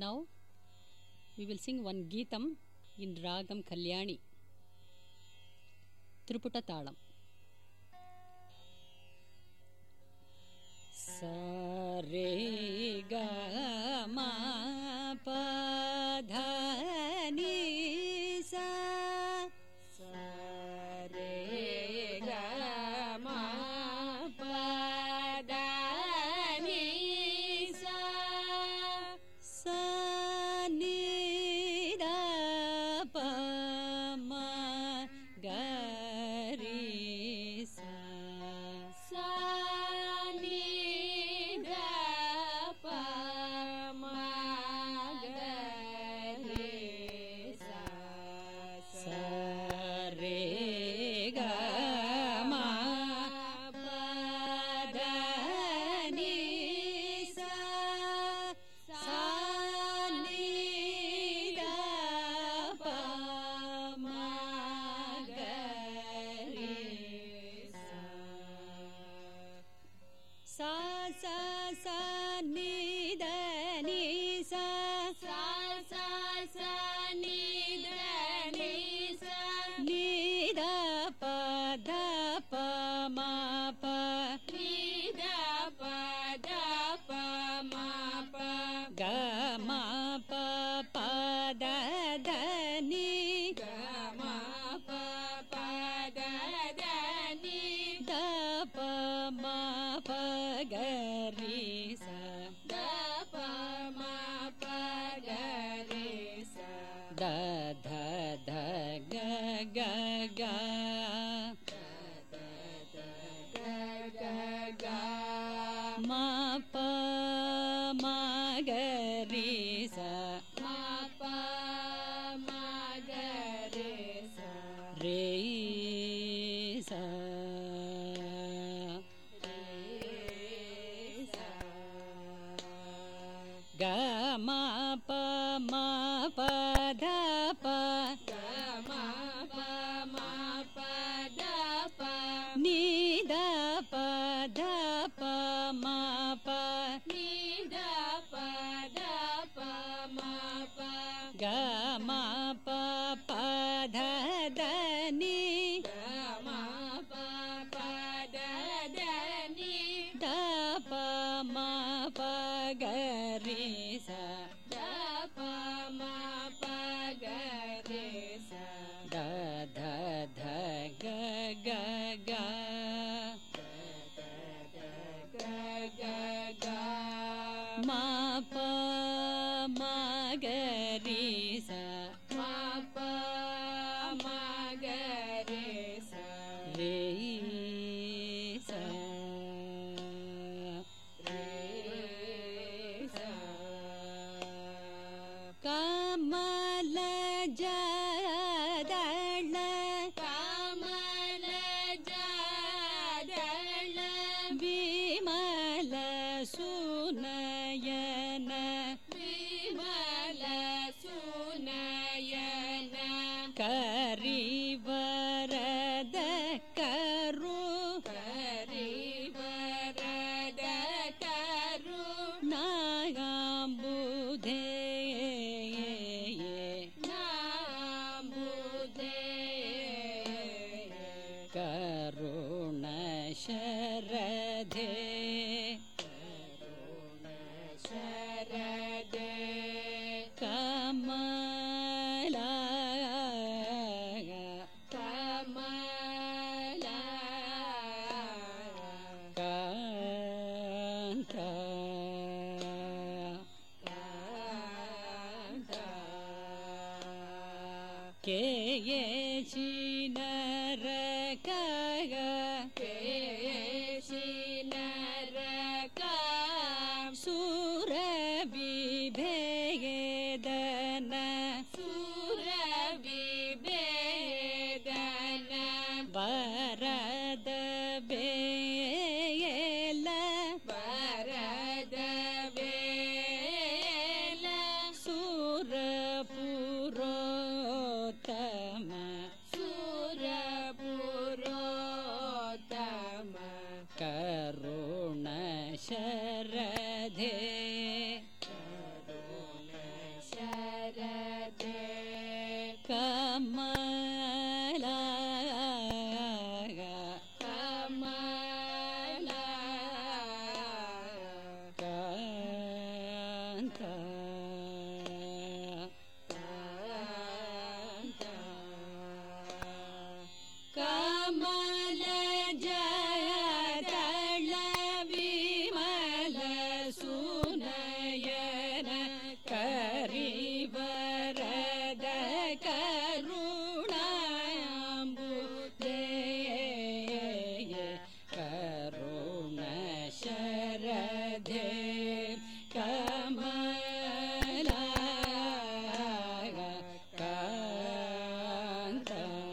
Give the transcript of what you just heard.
Now we will sing one Geetam in Ragam Kalyani Triputa Talam. Sare. ध ध ग गा धा मा ग पागरे प मा मा ಸಾಗರಿ ಕರು के ये शीनरकः यीनके सीनरका सूरबि भग्येदन सूरविदना वरदभे ನಮ್ಮ Santa.